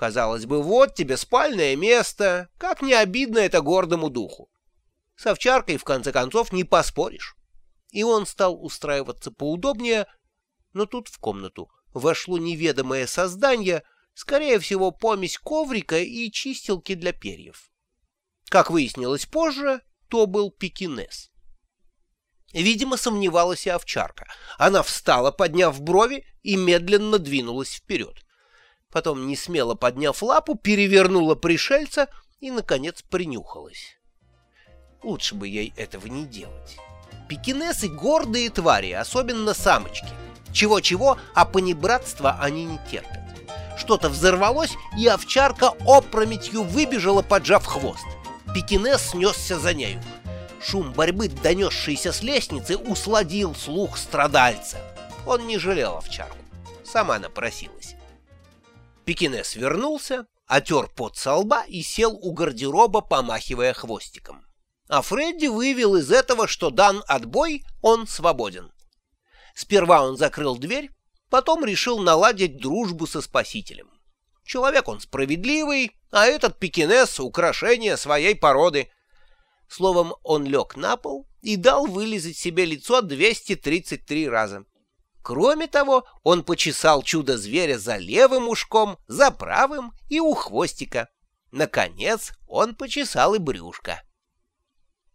Казалось бы, вот тебе спальное место, как не обидно это гордому духу. С овчаркой, в конце концов, не поспоришь. И он стал устраиваться поудобнее, но тут в комнату вошло неведомое создание, скорее всего, помесь коврика и чистилки для перьев. Как выяснилось позже, то был пекинес. Видимо, сомневалась и овчарка. Она встала, подняв брови, и медленно двинулась вперед. Потом, не смело подняв лапу, перевернула пришельца и, наконец, принюхалась. Лучше бы ей этого не делать. Пекинесы — гордые твари, особенно самочки. Чего-чего, а понебратства они не терпят. Что-то взорвалось, и овчарка опрометью выбежала, поджав хвост. Пекинес снесся за нею. Шум борьбы, донесшийся с лестницы, усладил слух страдальца. Он не жалел овчарку. Сама напросилась. Пекинес вернулся, отер пот со лба и сел у гардероба, помахивая хвостиком. А Фредди вывел из этого, что дан отбой, он свободен. Сперва он закрыл дверь, потом решил наладить дружбу со спасителем. Человек он справедливый, а этот пекинес — украшение своей породы. Словом, он лег на пол и дал вылезать себе лицо 233 раза. Кроме того, он почесал чудо-зверя за левым ушком, за правым и у хвостика. Наконец, он почесал и брюшко.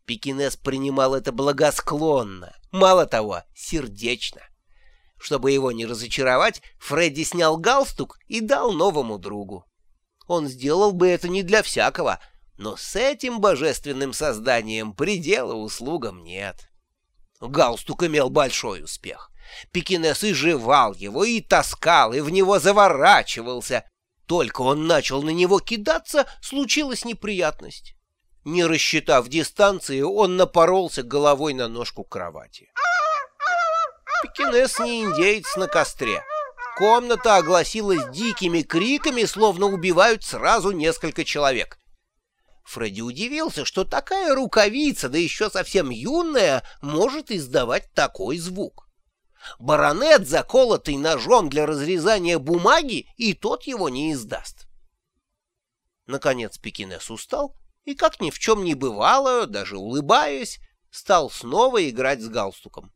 Пекинес принимал это благосклонно, мало того, сердечно. Чтобы его не разочаровать, Фредди снял галстук и дал новому другу. Он сделал бы это не для всякого, но с этим божественным созданием предела услугам нет. Галстук имел большой успех. Пекинес и жевал его, и таскал, и в него заворачивался. Только он начал на него кидаться, случилась неприятность. Не рассчитав дистанции, он напоролся головой на ножку кровати. Пекинес не индейец на костре. Комната огласилась дикими криками, словно убивают сразу несколько человек. Фредди удивился, что такая рукавица, да еще совсем юная, может издавать такой звук. Баронет, заколотый ножом для разрезания бумаги, и тот его не издаст. Наконец Пекинес устал и, как ни в чем не бывало, даже улыбаясь, стал снова играть с галстуком.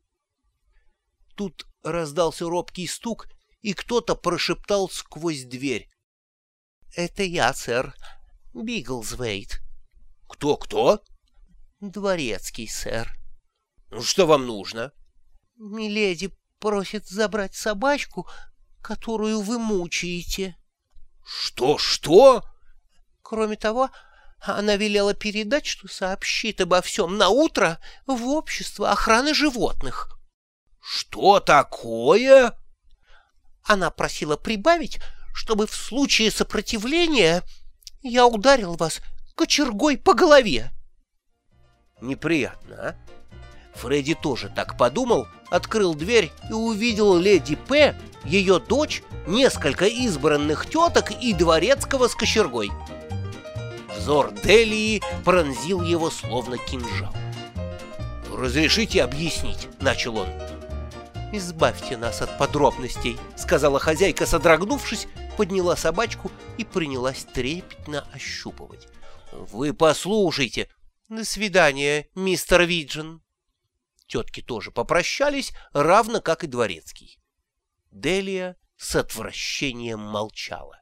Тут раздался робкий стук, и кто-то прошептал сквозь дверь. — Это я, сэр, Биглзвейт. «Кто, кто?» «Дворецкий, сэр». «Ну, «Что вам нужно?» «Миледи просит забрать собачку, которую вы мучаете». «Что, что?» «Кроме того, она велела передать, что сообщит обо всем на утро в общество охраны животных». «Что такое?» Она просила прибавить, чтобы в случае сопротивления я ударил вас кочергой по голове. Неприятно, а? Фредди тоже так подумал, открыл дверь и увидел леди П, ее дочь, несколько избранных теток и дворецкого с кочергой. Взор Делии пронзил его словно кинжал. «Разрешите объяснить?» — начал он. «Избавьте нас от подробностей», — сказала хозяйка, содрогнувшись, подняла собачку и принялась трепетно ощупывать. «Вы послушайте! До свидания, мистер Виджин!» Тетки тоже попрощались, равно как и дворецкий. Делия с отвращением молчала.